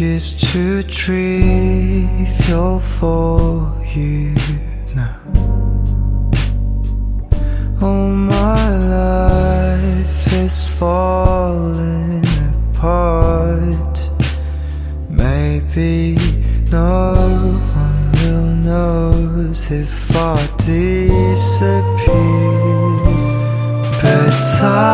is too trivial for you now. Oh, my life is falling apart. Maybe no one will notice if I disappear. But I'll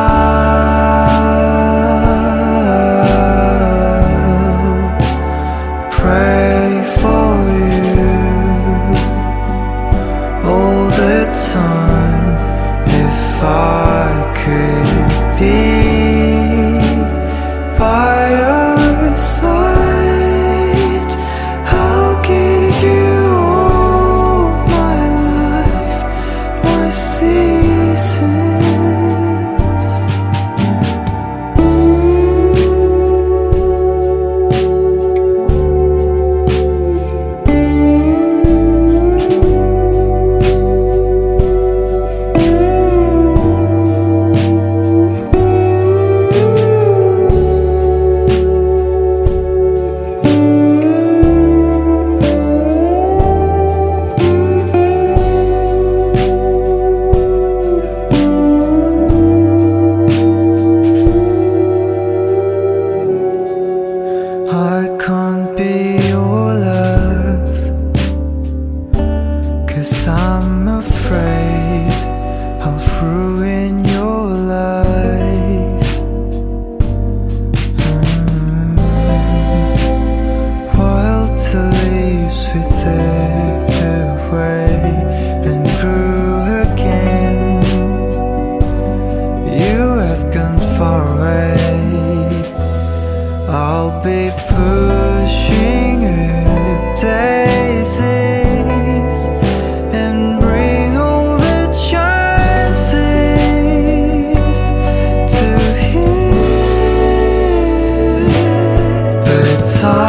Cause I'm afraid I'll ruin your life. Mm. Wild to leaves with their way and grew again. You have gone far away. I'll be pushing you daisies. time